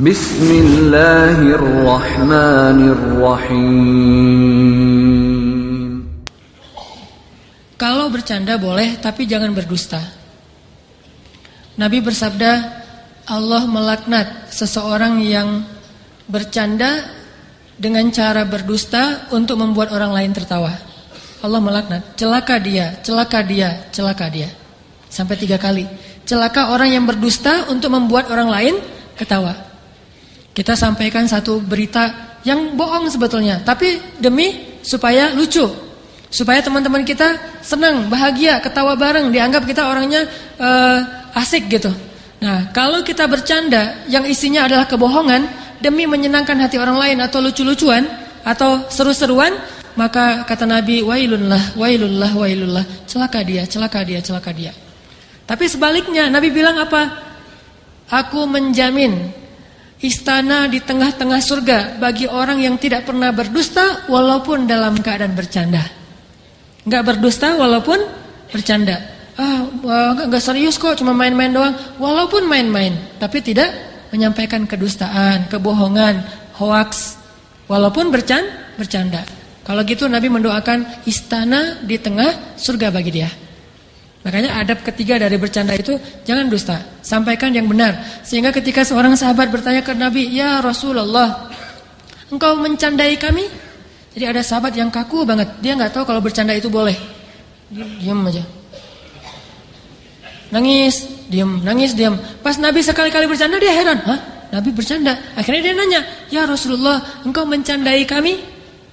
Bismillahirrahmanirrahim. Kalau bercanda boleh, tapi jangan berdusta. Nabi bersabda, Allah melaknat seseorang yang bercanda dengan cara berdusta untuk membuat orang lain tertawa. Allah melaknat, celaka dia, celaka dia, celaka dia. Sampai tiga kali. Celaka orang yang berdusta untuk membuat orang lain ketawa. Kita sampaikan satu berita yang bohong sebetulnya, tapi demi supaya lucu. Supaya teman-teman kita senang, bahagia, ketawa bareng, dianggap kita orangnya uh, asik gitu. Nah, kalau kita bercanda yang isinya adalah kebohongan demi menyenangkan hati orang lain atau lucu-lucuan atau seru-seruan, maka kata Nabi, wailullah, wailullah, wailullah, celaka dia, celaka dia, celaka dia. Tapi sebaliknya, Nabi bilang apa? Aku menjamin istana di tengah-tengah surga bagi orang yang tidak pernah berdusta walaupun dalam keadaan bercanda. Enggak berdusta walaupun bercanda. Ah, enggak serius kok, cuma main-main doang. Walaupun main-main, tapi tidak menyampaikan kedustaan, kebohongan, hoax, walaupun bercanda, bercanda. Kalau gitu Nabi mendoakan istana di tengah surga bagi dia. Makanya adab ketiga dari bercanda itu jangan dusta, sampaikan yang benar. Sehingga ketika seorang sahabat bertanya ke Nabi, "Ya Rasulullah, engkau mencandai kami?" Jadi ada sahabat yang kaku banget, dia nggak tahu kalau bercanda itu boleh. Diam aja. Nangis, diam, nangis, diam. Pas Nabi sekali-kali bercanda dia heran, "Hah? Nabi bercanda?" Akhirnya dia nanya, "Ya Rasulullah, engkau mencandai kami?"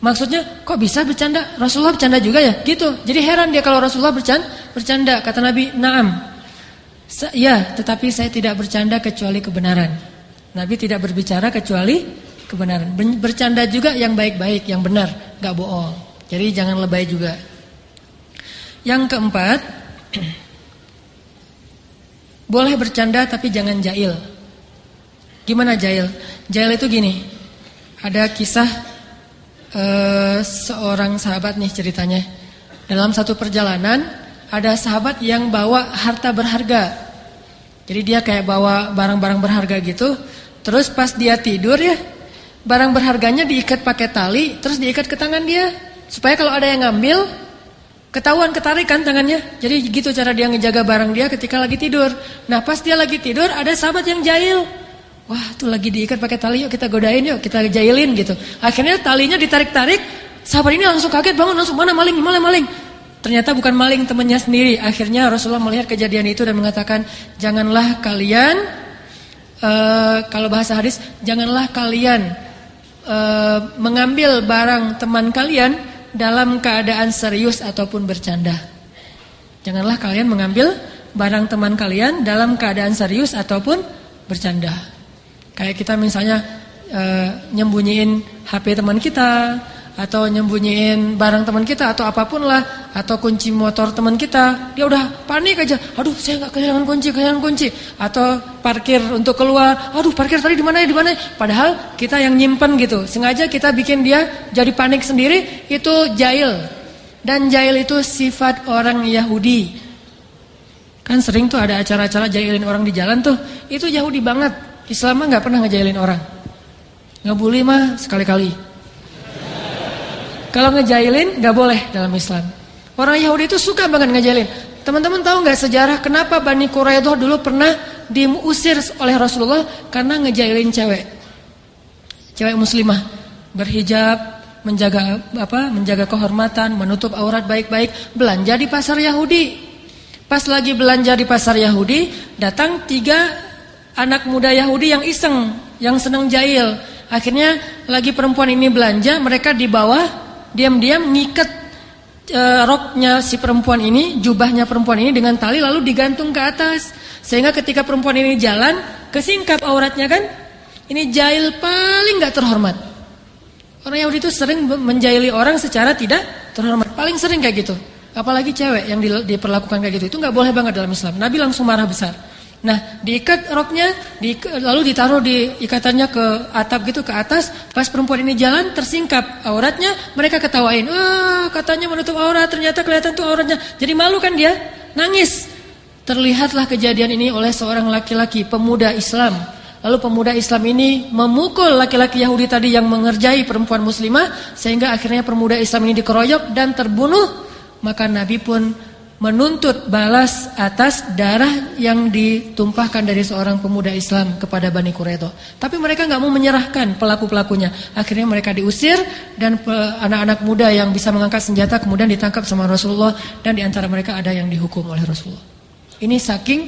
Maksudnya kok bisa bercanda? Rasulullah bercanda juga ya? Gitu. Jadi heran dia kalau Rasulullah bercanda. Bercanda. Kata Nabi, "Na'am." Ya, tetapi saya tidak bercanda kecuali kebenaran. Nabi tidak berbicara kecuali kebenaran. Bercanda juga yang baik-baik, yang benar, nggak bohong. Jadi jangan lebay juga. Yang keempat, boleh bercanda tapi jangan jahil. Gimana jahil? Jahil itu gini. Ada kisah uh, seorang sahabat nih ceritanya. Dalam satu perjalanan ada sahabat yang bawa harta berharga. Jadi dia kayak bawa barang-barang berharga gitu. Terus pas dia tidur ya, barang berharganya diikat pakai tali, terus diikat ke tangan dia supaya kalau ada yang ngambil ketahuan ketarikan tangannya. Jadi gitu cara dia ngejaga barang dia ketika lagi tidur. Nah, pas dia lagi tidur ada sahabat yang jahil. Wah tuh lagi diikat pakai tali yuk kita godain yuk kita jailin gitu. Akhirnya talinya ditarik-tarik, sahabat ini langsung kaget bangun langsung mana maling mana maling. Ternyata bukan maling temannya sendiri. Akhirnya Rasulullah melihat kejadian itu dan mengatakan janganlah kalian uh, kalau bahasa hadis janganlah kalian uh, mengambil barang teman kalian dalam keadaan serius ataupun bercanda. Janganlah kalian mengambil barang teman kalian dalam keadaan serius ataupun bercanda. Kayak kita misalnya e, nyembunyiin HP teman kita atau nyembunyiin barang teman kita atau apa pun lah. Atau kunci motor teman kita. Dia udah panik aja. Aduh saya nggak kehilangan kunci kehilangan kunci. Atau parkir untuk keluar. Aduh parkir tadi di mana ya di mana ya? padahal kita yang nyimpen gitu. Sengaja kita bikin dia jadi panik sendiri itu jahil. Dan jahil itu sifat orang Yahudi. Kan sering tuh ada acara-acara jahilin orang di jalan tuh. Itu Yahudi banget. Islam mah nggak pernah ngejailin orang. Ngebully mah sekali-kali. Kalau ngejailin nggak boleh dalam Islam. Orang Yahudi itu suka banget ngejailin. Teman-teman tahu nggak sejarah kenapa Bani Quraidah dulu pernah diusir oleh Rasulullah karena ngejailin cewek. Cewek muslimah berhijab, menjaga apa? menjaga kehormatan, menutup aurat baik-baik, belanja di pasar Yahudi. Pas lagi belanja di pasar Yahudi, datang tiga anak muda Yahudi yang iseng, yang senang jahil. Akhirnya lagi perempuan ini belanja, mereka di bawah diam-diam ngikat e, roknya si perempuan ini, jubahnya perempuan ini dengan tali lalu digantung ke atas. Sehingga ketika perempuan ini jalan, kesingkap auratnya kan? Ini jahil paling nggak terhormat. Orang Yahudi itu sering menjahili orang secara tidak terhormat, paling sering kayak gitu. Apalagi cewek yang diperlakukan kayak gitu, itu nggak boleh banget dalam Islam. Nabi langsung marah besar. Nah, diikat roknya, di, lalu ditaruh di ikatannya ke atap gitu ke atas. Pas perempuan ini jalan tersingkap auratnya, mereka ketawain. Wah, katanya menutup aurat, ternyata kelihatan tuh auratnya. Jadi malu kan dia? Nangis. Terlihatlah kejadian ini oleh seorang laki-laki pemuda Islam, Lalu pemuda Islam ini memukul laki-laki Yahudi tadi yang mengerjai perempuan muslimah sehingga akhirnya pemuda Islam ini dikeroyok dan terbunuh. Maka Nabi pun menuntut balas atas darah yang ditumpahkan dari seorang pemuda Islam kepada Bani Quraido. Tapi mereka nggak mau menyerahkan pelaku-pelakunya. Akhirnya mereka diusir dan anak-anak muda yang bisa mengangkat senjata kemudian ditangkap sama Rasulullah dan di antara mereka ada yang dihukum oleh Rasulullah. Ini saking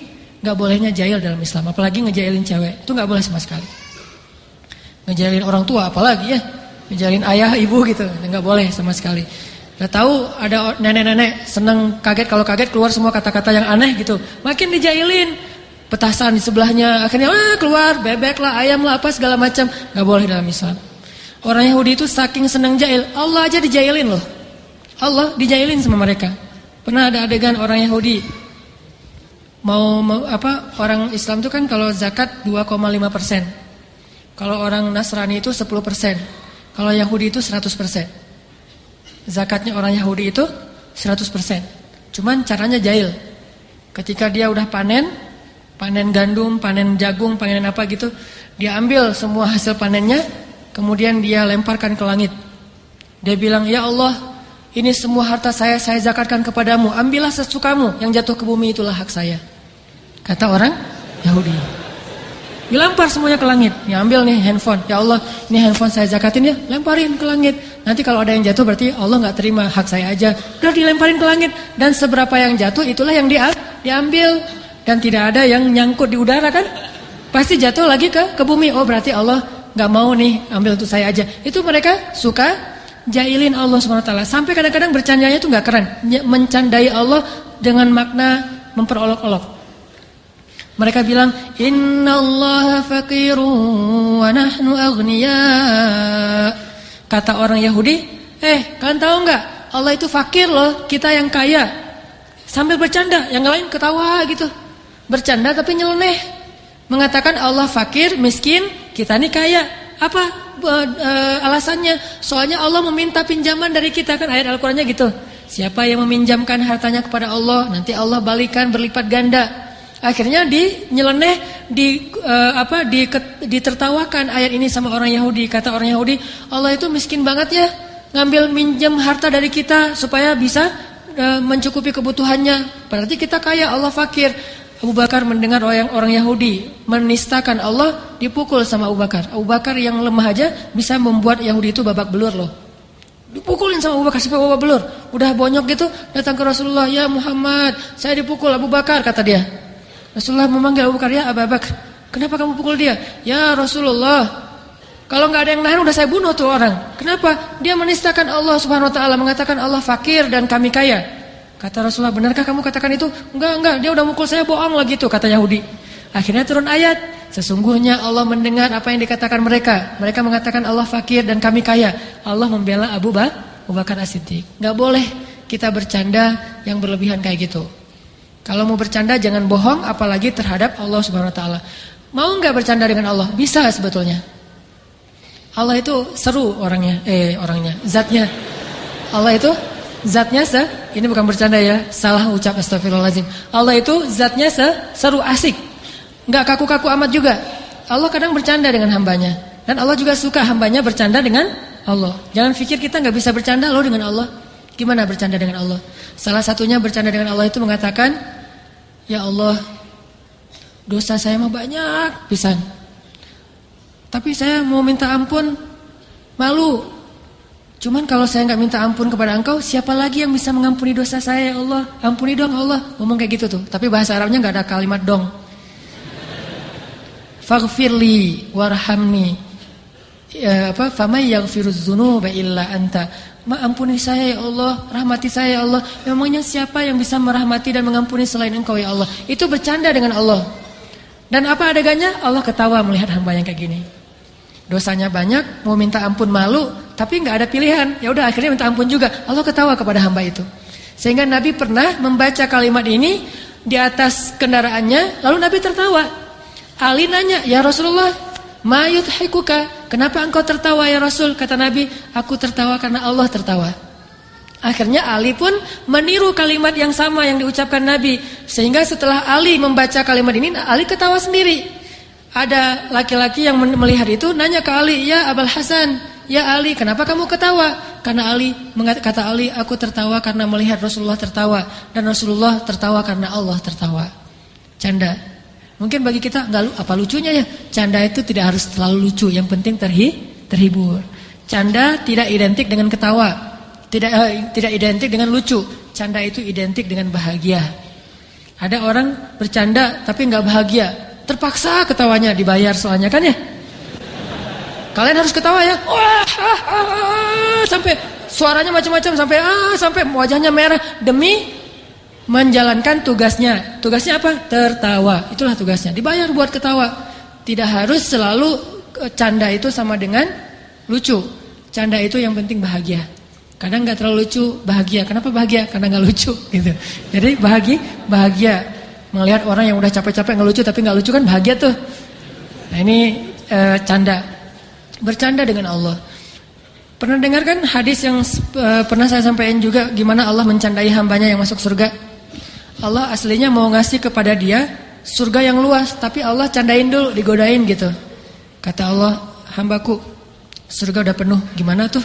nggak bolehnya jahil dalam Islam, apalagi ngejailin cewek. Itu nggak boleh sama sekali. Ngejailin orang tua apalagi ya. Ngejailin ayah, ibu gitu, nggak boleh sama sekali. Udah tahu ada nenek-nenek senang kaget kalau kaget keluar semua kata-kata yang aneh gitu. Makin dijailin. Petasan di sebelahnya akhirnya ah, keluar bebek lah, ayam lah apa segala macam. Gak boleh dalam Islam. Orang Yahudi itu saking senang jahil, Allah aja dijailin loh. Allah dijailin sama mereka. Pernah ada adegan orang Yahudi mau, mau apa orang Islam itu kan kalau zakat 2,5 persen. Kalau orang Nasrani itu 10 persen. Kalau Yahudi itu 100 persen. Zakatnya orang Yahudi itu 100%. Cuman caranya jahil. Ketika dia udah panen, panen gandum, panen jagung, panen apa gitu, dia ambil semua hasil panennya, kemudian dia lemparkan ke langit. Dia bilang, "Ya Allah, ini semua harta saya saya zakatkan kepadamu. Ambillah sesukamu, yang jatuh ke bumi itulah hak saya." Kata orang Yahudi. Dilampar semuanya ke langit. Ya ambil nih handphone. Ya Allah, ini handphone saya zakatin ya. Lemparin ke langit. Nanti kalau ada yang jatuh berarti Allah nggak terima hak saya aja. Udah dilemparin ke langit. Dan seberapa yang jatuh itulah yang dia diambil. Dan tidak ada yang nyangkut di udara kan. Pasti jatuh lagi ke ke bumi. Oh berarti Allah nggak mau nih ambil untuk saya aja. Itu mereka suka jailin Allah SWT. Sampai kadang-kadang bercandanya itu nggak keren. Mencandai Allah dengan makna memperolok-olok. Mereka bilang, Inna Allah faqirun wa nahnu. Kata orang Yahudi, eh kalian tahu nggak? Allah itu fakir loh, kita yang kaya. Sambil bercanda, yang lain ketawa gitu. Bercanda tapi nyeleneh. Mengatakan Allah fakir, miskin, kita nih kaya. Apa uh, uh, alasannya? Soalnya Allah meminta pinjaman dari kita kan ayat Al-Qur'annya gitu. Siapa yang meminjamkan hartanya kepada Allah, nanti Allah balikan berlipat ganda. Akhirnya di nyeleneh di uh, apa di ditertawakan ayat ini sama orang Yahudi. Kata orang Yahudi, Allah itu miskin banget ya, ngambil minjem harta dari kita supaya bisa uh, mencukupi kebutuhannya. Berarti kita kaya, Allah fakir. Abu Bakar mendengar orang orang Yahudi menistakan Allah, dipukul sama Abu Bakar. Abu Bakar yang lemah aja bisa membuat Yahudi itu babak belur loh. Dipukulin sama Abu Bakar sampai babak belur. Udah bonyok gitu, datang ke Rasulullah, "Ya Muhammad, saya dipukul Abu Bakar," kata dia. Rasulullah memanggil Abu Bakar, ya Abu Bakar, kenapa kamu pukul dia? Ya Rasulullah, kalau nggak ada yang nahan udah saya bunuh tuh orang. Kenapa? Dia menistakan Allah Subhanahu Wa Taala, mengatakan Allah fakir dan kami kaya. Kata Rasulullah, benarkah kamu katakan itu? Enggak, enggak, dia udah mukul saya bohong lagi tuh, kata Yahudi. Akhirnya turun ayat, sesungguhnya Allah mendengar apa yang dikatakan mereka. Mereka mengatakan Allah fakir dan kami kaya. Allah membela Abu Bakar As-Siddiq. Enggak boleh kita bercanda yang berlebihan kayak gitu. Kalau mau bercanda jangan bohong apalagi terhadap Allah Subhanahu wa taala. Mau nggak bercanda dengan Allah? Bisa sebetulnya. Allah itu seru orangnya, eh orangnya, zatnya. Allah itu zatnya se, ini bukan bercanda ya, salah ucap astagfirullahaladzim. Allah itu zatnya se, seru asik. nggak kaku-kaku amat juga. Allah kadang bercanda dengan hambanya. Dan Allah juga suka hambanya bercanda dengan Allah. Jangan pikir kita nggak bisa bercanda loh dengan Allah. Gimana bercanda dengan Allah? Salah satunya bercanda dengan Allah itu mengatakan, "Ya Allah, dosa saya mah banyak pisan. Tapi saya mau minta ampun, malu. Cuman kalau saya nggak minta ampun kepada Engkau, siapa lagi yang bisa mengampuni dosa saya ya Allah? Ampuni dong Allah." Ngomong kayak gitu tuh. Tapi bahasa Arabnya nggak ada kalimat dong. Faghfirli warhamni. Ya, apa famay yaghfiruz dzunuba illa anta Ampuni saya ya Allah, rahmati saya ya Allah. Memangnya siapa yang bisa merahmati dan mengampuni selain engkau ya Allah? Itu bercanda dengan Allah. Dan apa adegannya? Allah ketawa melihat hamba yang kayak gini. Dosanya banyak, mau minta ampun malu, tapi nggak ada pilihan. Ya udah akhirnya minta ampun juga. Allah ketawa kepada hamba itu. Sehingga Nabi pernah membaca kalimat ini di atas kendaraannya, lalu Nabi tertawa. Ali nanya, "Ya Rasulullah, Mayut hikuka, kenapa engkau tertawa ya Rasul? Kata Nabi, aku tertawa karena Allah tertawa. Akhirnya Ali pun meniru kalimat yang sama yang diucapkan Nabi. Sehingga setelah Ali membaca kalimat ini, Ali ketawa sendiri. ada laki-laki yang melihat itu nanya ke Ali, "Ya Abul Hasan, ya Ali, kenapa kamu ketawa?" Karena Ali kata Ali, "Aku tertawa karena melihat Rasulullah tertawa dan Rasulullah tertawa karena Allah tertawa." Canda. Mungkin bagi kita enggak apa lucunya ya? Canda itu tidak harus terlalu lucu, yang penting terhi, terhibur. Canda tidak identik dengan ketawa. Tidak uh, tidak identik dengan lucu. Canda itu identik dengan bahagia. Ada orang bercanda tapi nggak bahagia. Terpaksa ketawanya dibayar soalnya kan ya. Kalian harus ketawa ya. Wah, ah, ah, ah, sampai suaranya macam-macam sampai ah sampai wajahnya merah demi menjalankan tugasnya. Tugasnya apa? Tertawa. Itulah tugasnya. Dibayar buat ketawa. Tidak harus selalu eh, canda itu sama dengan lucu. Canda itu yang penting bahagia. Kadang nggak terlalu lucu, bahagia. Kenapa bahagia? Karena nggak lucu gitu. Jadi bahagia, bahagia. Melihat orang yang udah capek-capek nggak lucu tapi nggak lucu kan bahagia tuh. Nah ini e, canda. Bercanda dengan Allah. Pernah dengar kan hadis yang e, pernah saya sampaikan juga gimana Allah mencandai hambanya yang masuk surga? Allah aslinya mau ngasih kepada dia surga yang luas, tapi Allah candain dulu, digodain gitu. Kata Allah, hambaku, surga udah penuh, gimana tuh?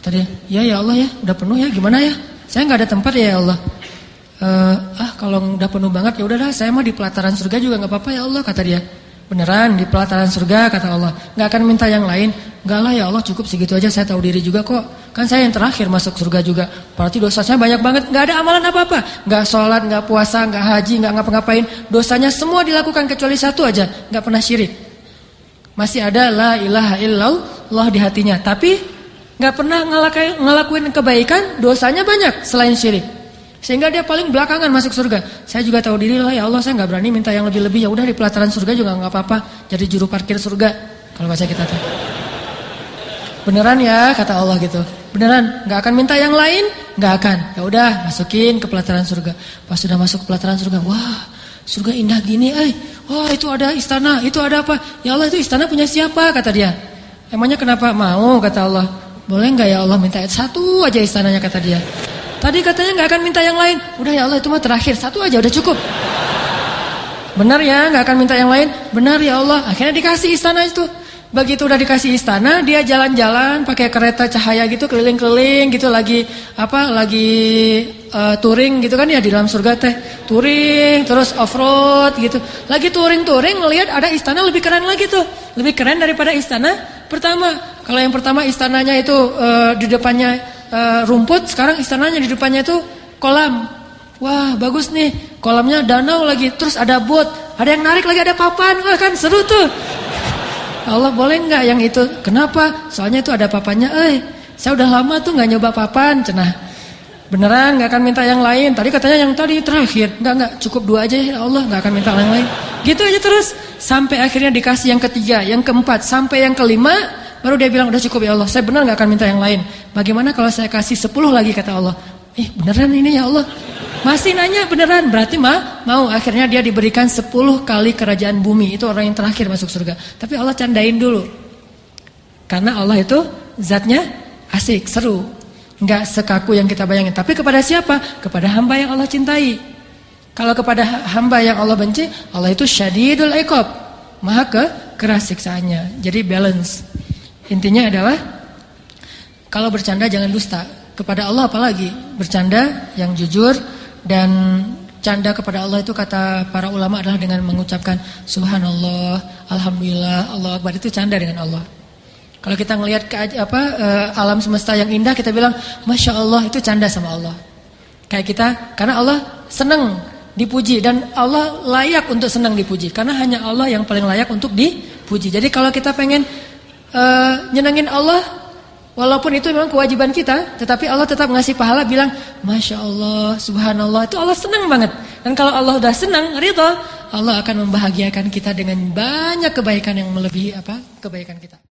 Kata dia, ya ya Allah ya, udah penuh ya, gimana ya? Saya nggak ada tempat ya, ya Allah uh, ah kalau udah penuh banget ya udahlah saya mau di pelataran surga juga nggak apa-apa ya Allah kata dia. Beneran di pelataran surga kata Allah. nggak akan minta yang lain. Enggak lah ya Allah cukup segitu aja saya tahu diri juga kok. Kan saya yang terakhir masuk surga juga. Berarti dosanya banyak banget. nggak ada amalan apa-apa. nggak sholat, nggak puasa, nggak haji, nggak ngapa-ngapain. Dosanya semua dilakukan kecuali satu aja. nggak pernah syirik. Masih ada la ilaha illallah di hatinya. Tapi nggak pernah ngelakuin kebaikan. Dosanya banyak selain syirik. Sehingga dia paling belakangan masuk surga. Saya juga tahu diri lah ya Allah saya nggak berani minta yang lebih-lebih. Ya udah di pelataran surga juga nggak apa-apa. Jadi juru parkir surga. Kalau bahasa kita tuh. Beneran ya kata Allah gitu. Beneran nggak akan minta yang lain? Nggak akan. Ya udah masukin ke pelataran surga. Pas sudah masuk ke pelataran surga, wah surga indah gini, eh. Wah itu ada istana, itu ada apa? Ya Allah itu istana punya siapa? Kata dia. Emangnya kenapa mau? Kata Allah. Boleh nggak ya Allah minta satu aja istananya kata dia. Tadi katanya nggak akan minta yang lain. Udah ya Allah itu mah terakhir satu aja udah cukup. Benar ya nggak akan minta yang lain. Benar ya Allah. Akhirnya dikasih istana itu. Begitu udah dikasih istana, dia jalan-jalan pakai kereta cahaya gitu keliling-keliling gitu lagi apa lagi uh, touring gitu kan ya di dalam surga teh. Touring terus off-road gitu. Lagi touring-touring ngelihat ada istana lebih keren lagi tuh. Lebih keren daripada istana pertama. Kalau yang pertama istananya itu uh, di depannya uh, rumput, sekarang istananya di depannya itu kolam. Wah, bagus nih. Kolamnya danau lagi, terus ada bot, ada yang narik lagi, ada papan. Wah, kan seru tuh. Allah boleh nggak yang itu? Kenapa? Soalnya itu ada papannya. Eh, saya udah lama tuh nggak nyoba papan, cenah. Beneran nggak akan minta yang lain. Tadi katanya yang tadi terakhir, nggak nggak cukup dua aja ya Allah nggak akan minta yang lain. Gitu aja terus sampai akhirnya dikasih yang ketiga, yang keempat, sampai yang kelima Baru dia bilang udah cukup ya Allah, saya benar nggak akan minta yang lain. Bagaimana kalau saya kasih 10 lagi kata Allah? Eh beneran ini ya Allah. Masih nanya beneran, berarti mah mau. Akhirnya dia diberikan 10 kali kerajaan bumi. Itu orang yang terakhir masuk surga. Tapi Allah candain dulu. Karena Allah itu zatnya asik, seru. Nggak sekaku yang kita bayangin. Tapi kepada siapa? Kepada hamba yang Allah cintai. Kalau kepada hamba yang Allah benci, Allah itu syadidul iqab. Maha ke keras siksaannya. Jadi balance. Intinya adalah kalau bercanda jangan dusta kepada Allah apalagi bercanda yang jujur dan canda kepada Allah itu kata para ulama adalah dengan mengucapkan subhanallah, alhamdulillah, Allah akbar itu canda dengan Allah. Kalau kita ngelihat ke apa uh, alam semesta yang indah kita bilang masya Allah itu canda sama Allah. Kayak kita karena Allah senang dipuji dan Allah layak untuk senang dipuji karena hanya Allah yang paling layak untuk dipuji. Jadi kalau kita pengen uh, nyenengin Allah Walaupun itu memang kewajiban kita Tetapi Allah tetap ngasih pahala bilang Masya Allah, Subhanallah. Itu Allah senang banget. Dan kalau Allah udah senang, ridho Allah akan membahagiakan kita dengan banyak kebaikan yang melebihi apa? Kebaikan kita